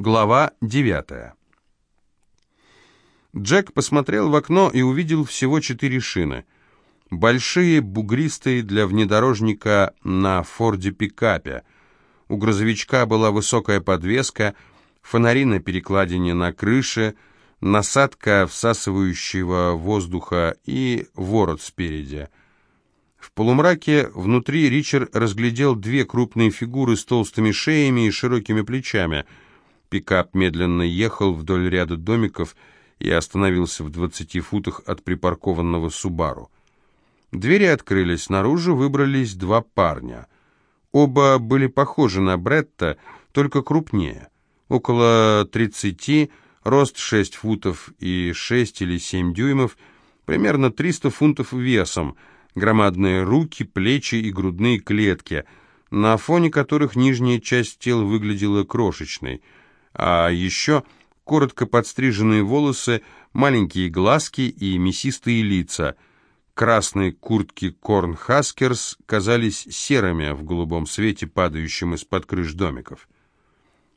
Глава 9. Джек посмотрел в окно и увидел всего четыре шины. Большие, бугристые для внедорожника на Форде-пикапе. У грузовичка была высокая подвеска, фонари на перекладине на крыше, насадка всасывающего воздуха и ворот спереди. В полумраке внутри Ричард разглядел две крупные фигуры с толстыми шеями и широкими плечами — Пикап медленно ехал вдоль ряда домиков и остановился в двадцати футах от припаркованного Субару. Двери открылись, наружу выбрались два парня. Оба были похожи на Бретта, только крупнее. Около тридцати, рост шесть футов и шесть или семь дюймов, примерно триста фунтов весом, громадные руки, плечи и грудные клетки, на фоне которых нижняя часть тела выглядела крошечной — а еще коротко подстриженные волосы, маленькие глазки и мясистые лица. Красные куртки Корнхаскерс казались серыми в голубом свете, падающем из-под крыш домиков.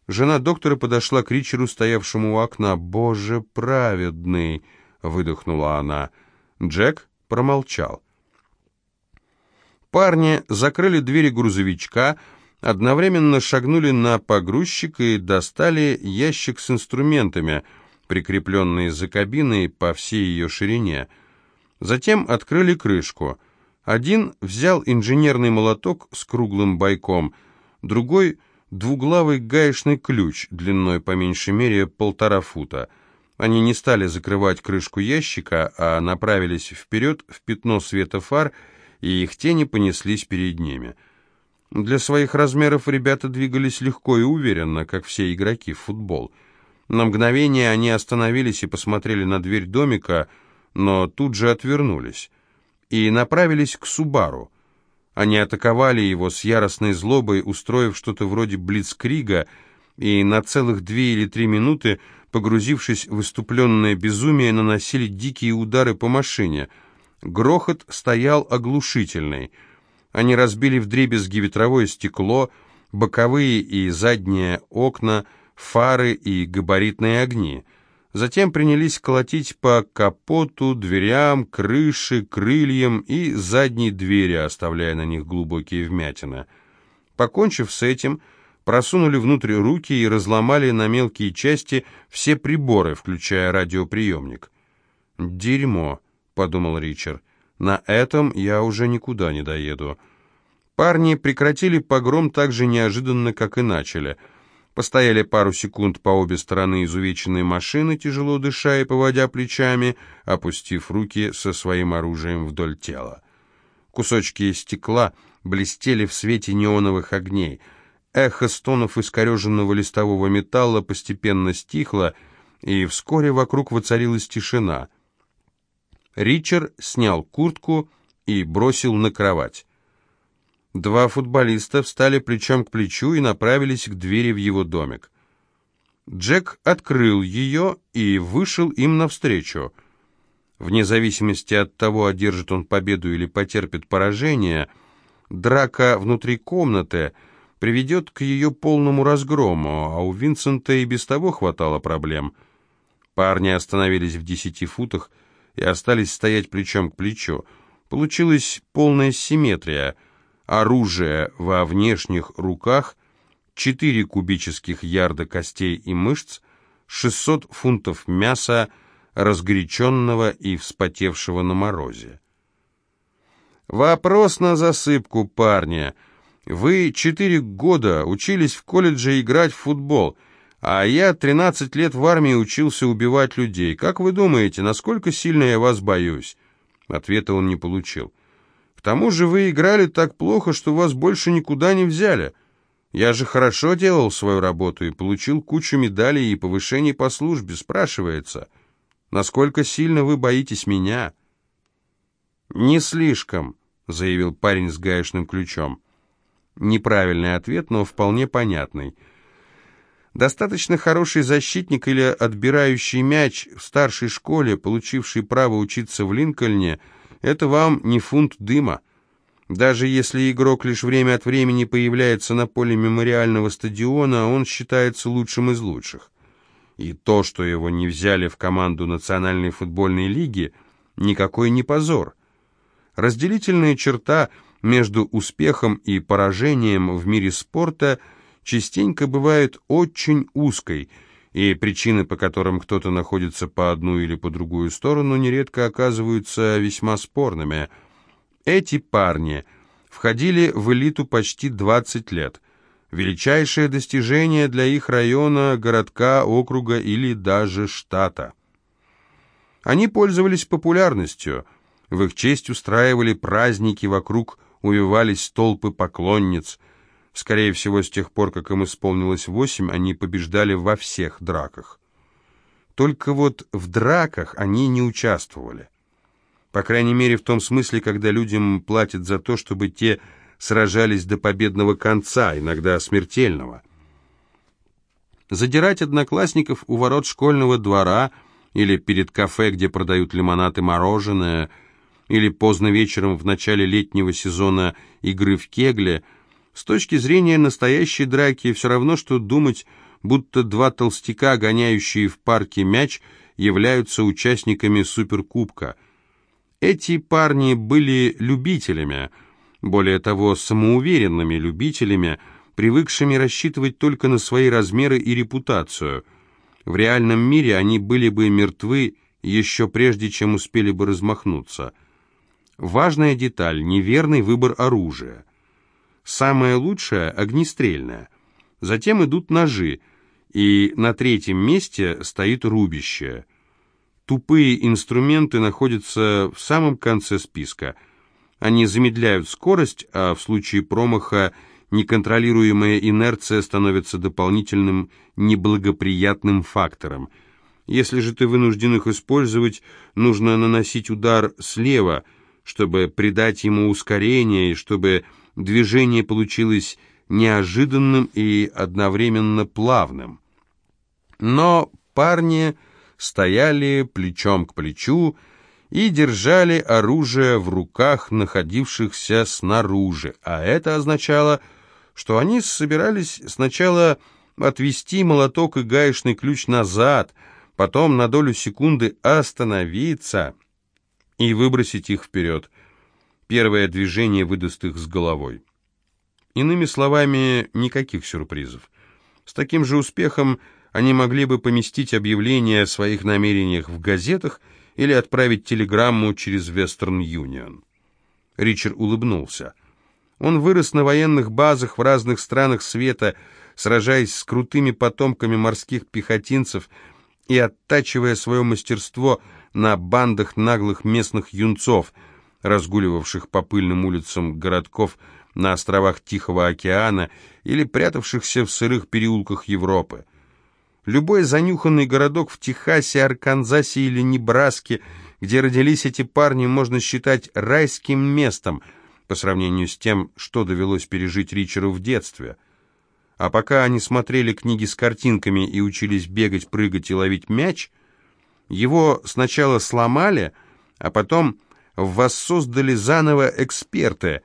Жена доктора подошла к Ричеру, стоявшему у окна. «Боже праведный!» — выдохнула она. Джек промолчал. Парни закрыли двери грузовичка, одновременно шагнули на погрузчик и достали ящик с инструментами, прикрепленный за кабиной по всей ее ширине. Затем открыли крышку. Один взял инженерный молоток с круглым бойком, другой — двуглавый гаечный ключ длиной по меньшей мере полтора фута. Они не стали закрывать крышку ящика, а направились вперед в пятно света фар, и их тени понеслись перед ними — для своих размеров ребята двигались легко и уверенно, как все игроки в футбол. На мгновение они остановились и посмотрели на дверь домика, но тут же отвернулись. И направились к Субару. Они атаковали его с яростной злобой, устроив что-то вроде блицкрига, и на целых две или три минуты, погрузившись в выступленное безумие, наносили дикие удары по машине. Грохот стоял оглушительный — они разбили вдребезги ветровое стекло, боковые и задние окна, фары и габаритные огни. Затем принялись колотить по капоту, дверям, крыше, крыльям и задней двери, оставляя на них глубокие вмятины. Покончив с этим, просунули внутрь руки и разломали на мелкие части все приборы, включая радиоприемник. «Дерьмо», — подумал Ричард. На этом я уже никуда не доеду. Парни прекратили погром так же неожиданно, как и начали. Постояли пару секунд по обе стороны изувеченной машины, тяжело дыша и поводя плечами, опустив руки со своим оружием вдоль тела. Кусочки стекла блестели в свете неоновых огней. Эхо стонов искореженного листового металла постепенно стихло, и вскоре вокруг воцарилась тишина — Ричард снял куртку и бросил на кровать. Два футболиста встали плечом к плечу и направились к двери в его домик. Джек открыл ее и вышел им навстречу. Вне зависимости от того, одержит он победу или потерпит поражение, драка внутри комнаты приведет к ее полному разгрому, а у Винсента и без того хватало проблем. Парни остановились в десяти футах, и остались стоять плечом к плечу. Получилась полная симметрия. Оружие во внешних руках, 4 кубических ярда костей и мышц, 600 фунтов мяса, разгоряченного и вспотевшего на морозе. Вопрос на засыпку, парня. Вы четыре года учились в колледже играть в футбол – а я 13 лет в армии учился убивать людей. Как вы думаете, насколько сильно я вас боюсь?» Ответа он не получил. «К тому же вы играли так плохо, что вас больше никуда не взяли. Я же хорошо делал свою работу и получил кучу медалей и повышений по службе. Спрашивается, насколько сильно вы боитесь меня?» «Не слишком», — заявил парень с гаечным ключом. Неправильный ответ, но вполне понятный — Достаточно хороший защитник или отбирающий мяч в старшей школе, получивший право учиться в Линкольне, это вам не фунт дыма. Даже если игрок лишь время от времени появляется на поле мемориального стадиона, он считается лучшим из лучших. И то, что его не взяли в команду Национальной футбольной лиги, никакой не позор. Разделительная черта между успехом и поражением в мире спорта частенько бывает очень узкой, и причины, по которым кто-то находится по одну или по другую сторону, нередко оказываются весьма спорными – эти парни входили в элиту почти 20 лет. Величайшее достижение для их района, городка, округа или даже штата. Они пользовались популярностью. В их честь устраивали праздники, вокруг увивались толпы поклонниц. Скорее всего, с тех пор, как им исполнилось восемь, они побеждали во всех драках. Только вот в драках они не участвовали. По крайней мере, в том смысле, когда людям платят за то, чтобы те сражались до победного конца, иногда смертельного. Задирать одноклассников у ворот школьного двора или перед кафе, где продают лимонад и мороженое, или поздно вечером в начале летнего сезона игры в кегле, с точки зрения настоящей драки все равно, что думать, будто два толстяка, гоняющие в парке мяч, являются участниками суперкубка – эти парни были любителями, более того, самоуверенными любителями, привыкшими рассчитывать только на свои размеры и репутацию. В реальном мире они были бы мертвы еще прежде, чем успели бы размахнуться. Важная деталь – неверный выбор оружия. Самое лучшее – огнестрельное. Затем идут ножи, и на третьем месте стоит рубище – Тупые инструменты находятся в самом конце списка. Они замедляют скорость, а в случае промаха неконтролируемая инерция становится дополнительным неблагоприятным фактором. Если же ты вынужден их использовать, нужно наносить удар слева, чтобы придать ему ускорение и чтобы движение получилось неожиданным и одновременно плавным. Но парни стояли плечом к плечу и держали оружие в руках находившихся снаружи, а это означало, что они собирались сначала отвести молоток и гаечный ключ назад, потом на долю секунды остановиться и выбросить их вперед. Первое движение выдаст их с головой. Иными словами, никаких сюрпризов. С таким же успехом они могли бы поместить объявление о своих намерениях в газетах или отправить телеграмму через Вестерн Юнион. Ричард улыбнулся. Он вырос на военных базах в разных странах света, сражаясь с крутыми потомками морских пехотинцев и оттачивая свое мастерство на бандах наглых местных юнцов, разгуливавших по пыльным улицам городков на островах Тихого океана или прятавшихся в сырых переулках Европы. Любой занюханный городок в Техасе, Арканзасе или Небраске, где родились эти парни, можно считать райским местом по сравнению с тем, что довелось пережить Ричеру в детстве. А пока они смотрели книги с картинками и учились бегать, прыгать и ловить мяч, его сначала сломали, а потом воссоздали заново эксперты,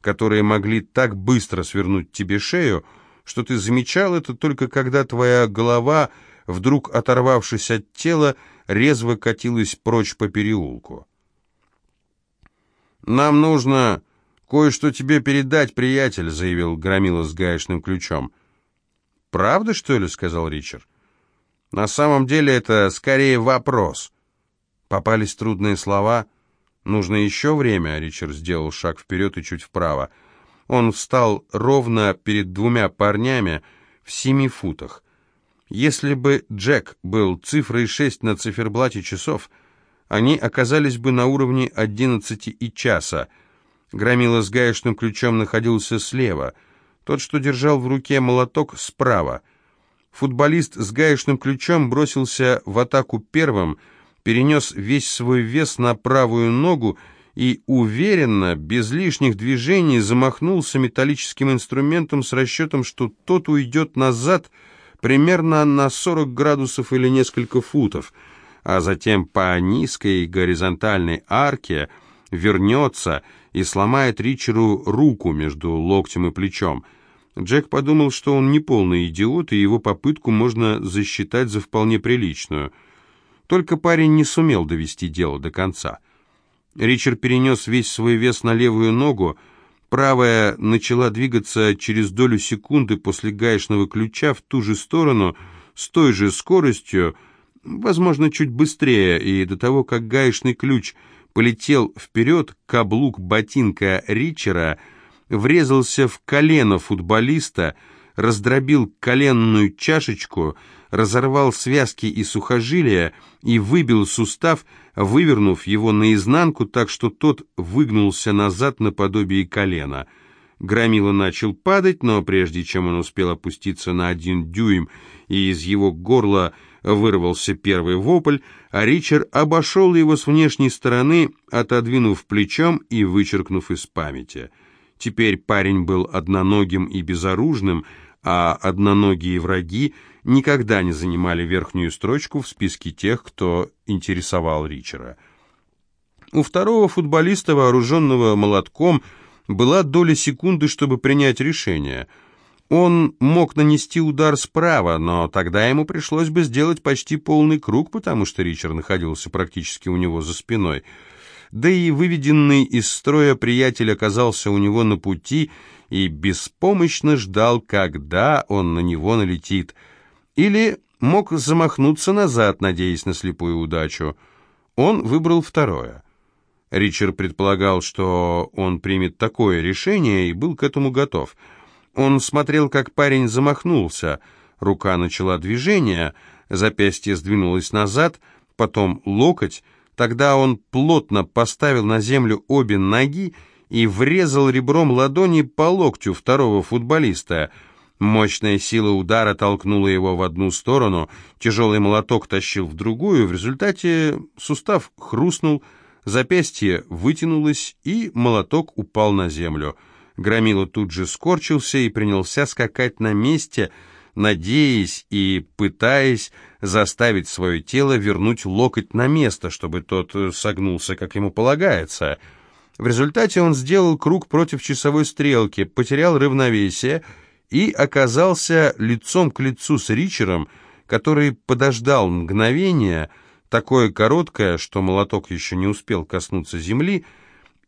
которые могли так быстро свернуть тебе шею, что ты замечал это только когда твоя голова, вдруг оторвавшись от тела, резво катилась прочь по переулку. «Нам нужно кое-что тебе передать, приятель», — заявил Громила с гаечным ключом. «Правда, что ли?» — сказал Ричард. «На самом деле это скорее вопрос». Попались трудные слова. «Нужно еще время», — Ричард сделал шаг вперед и чуть вправо. Он встал ровно перед двумя парнями в семи футах. Если бы Джек был цифрой шесть на циферблате часов, они оказались бы на уровне одиннадцати и часа. Громила с гаечным ключом находился слева, тот, что держал в руке молоток, справа. Футболист с гаечным ключом бросился в атаку первым, перенес весь свой вес на правую ногу и уверенно, без лишних движений, замахнулся металлическим инструментом с расчетом, что тот уйдет назад примерно на 40 градусов или несколько футов, а затем по низкой горизонтальной арке вернется и сломает Ричеру руку между локтем и плечом. Джек подумал, что он не полный идиот, и его попытку можно засчитать за вполне приличную. Только парень не сумел довести дело до конца. Ричард перенес весь свой вес на левую ногу, правая начала двигаться через долю секунды после гаечного ключа в ту же сторону, с той же скоростью, возможно, чуть быстрее, и до того, как гаечный ключ полетел вперед, каблук ботинка Ричера врезался в колено футболиста, раздробил коленную чашечку, разорвал связки и сухожилия и выбил сустав, вывернув его наизнанку так, что тот выгнулся назад наподобие колена. Громила начал падать, но прежде чем он успел опуститься на один дюйм, и из его горла вырвался первый вопль, а Ричард обошел его с внешней стороны, отодвинув плечом и вычеркнув из памяти. Теперь парень был одноногим и безоружным, а одноногие враги никогда не занимали верхнюю строчку в списке тех, кто интересовал Ричера. У второго футболиста, вооруженного молотком, была доля секунды, чтобы принять решение. Он мог нанести удар справа, но тогда ему пришлось бы сделать почти полный круг, потому что Ричард находился практически у него за спиной. Да и выведенный из строя приятель оказался у него на пути и беспомощно ждал, когда он на него налетит. Или мог замахнуться назад, надеясь на слепую удачу. Он выбрал второе. Ричард предполагал, что он примет такое решение и был к этому готов. Он смотрел, как парень замахнулся. Рука начала движение, запястье сдвинулось назад, потом локоть. Тогда он плотно поставил на землю обе ноги и врезал ребром ладони по локтю второго футболиста. Мощная сила удара толкнула его в одну сторону, тяжелый молоток тащил в другую, в результате сустав хрустнул, запястье вытянулось, и молоток упал на землю. Громила тут же скорчился и принялся скакать на месте, надеясь и пытаясь заставить свое тело вернуть локоть на место, чтобы тот согнулся, как ему полагается — в результате он сделал круг против часовой стрелки, потерял равновесие и оказался лицом к лицу с Ричером, который подождал мгновение, такое короткое, что молоток еще не успел коснуться земли,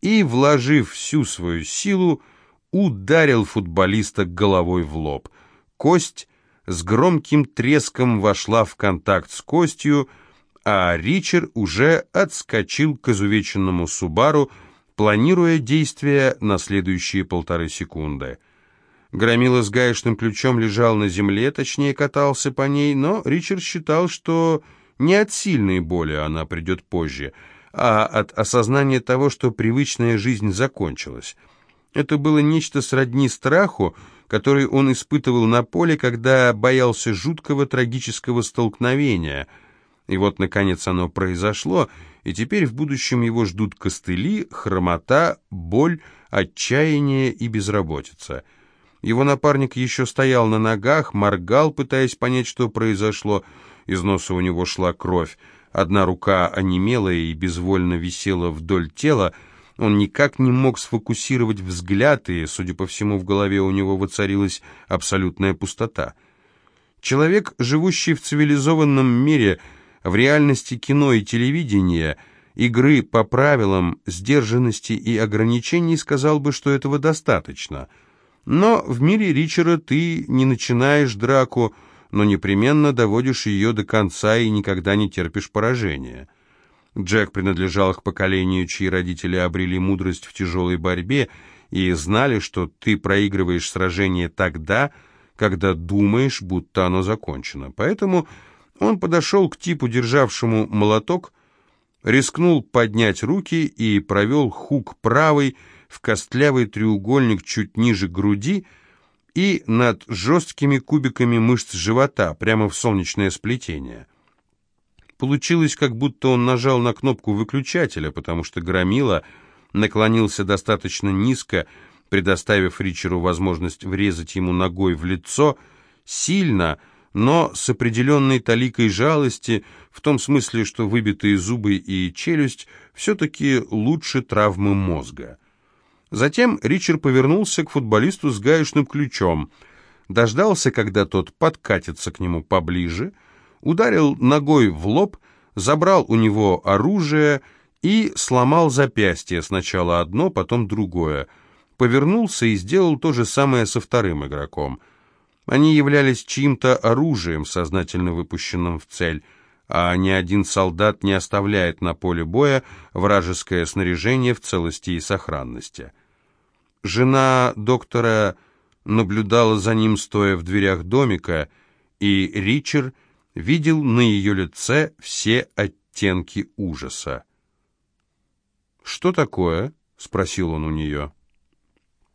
и, вложив всю свою силу, ударил футболиста головой в лоб. Кость с громким треском вошла в контакт с костью, а Ричард уже отскочил к изувеченному Субару, планируя действия на следующие полторы секунды. Громила с гаечным ключом лежал на земле, точнее катался по ней, но Ричард считал, что не от сильной боли она придет позже, а от осознания того, что привычная жизнь закончилась. Это было нечто сродни страху, который он испытывал на поле, когда боялся жуткого трагического столкновения. И вот, наконец, оно произошло — и теперь в будущем его ждут костыли, хромота, боль, отчаяние и безработица. Его напарник еще стоял на ногах, моргал, пытаясь понять, что произошло. Из носа у него шла кровь. Одна рука онемела и безвольно висела вдоль тела. Он никак не мог сфокусировать взгляд, и, судя по всему, в голове у него воцарилась абсолютная пустота. Человек, живущий в цивилизованном мире, — в реальности кино и телевидения, игры по правилам, сдержанности и ограничений сказал бы, что этого достаточно. Но в мире Ричера ты не начинаешь драку, но непременно доводишь ее до конца и никогда не терпишь поражения. Джек принадлежал к поколению, чьи родители обрели мудрость в тяжелой борьбе и знали, что ты проигрываешь сражение тогда, когда думаешь, будто оно закончено. Поэтому он подошел к типу, державшему молоток, рискнул поднять руки и провел хук правой в костлявый треугольник чуть ниже груди и над жесткими кубиками мышц живота, прямо в солнечное сплетение. Получилось, как будто он нажал на кнопку выключателя, потому что Громила наклонился достаточно низко, предоставив Ричеру возможность врезать ему ногой в лицо, сильно, но с определенной таликой жалости, в том смысле, что выбитые зубы и челюсть все-таки лучше травмы мозга. Затем Ричард повернулся к футболисту с гаечным ключом, дождался, когда тот подкатится к нему поближе, ударил ногой в лоб, забрал у него оружие и сломал запястье, сначала одно, потом другое. Повернулся и сделал то же самое со вторым игроком. Они являлись чьим-то оружием, сознательно выпущенным в цель, а ни один солдат не оставляет на поле боя вражеское снаряжение в целости и сохранности. Жена доктора наблюдала за ним, стоя в дверях домика, и Ричард видел на ее лице все оттенки ужаса. «Что такое?» — спросил он у нее.